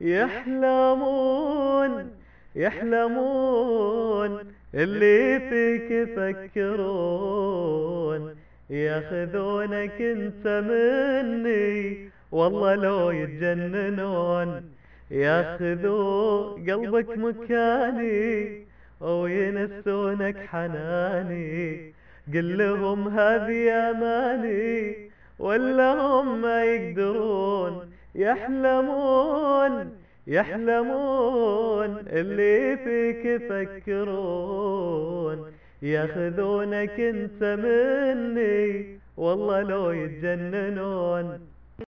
يحلمون يحلمون اللي فيك يفكرون ياخذونك انت مني والله لو يتجننون. ياخذوا قلبك مكاني وينسونك حناني. قل لهم هذه أماني ولا هم ما يقدرون. يحلمون يحلمون اللي فيك يفكرون. ياخذونك انت مني والله لو يتجننون.